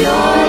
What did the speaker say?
Georgia.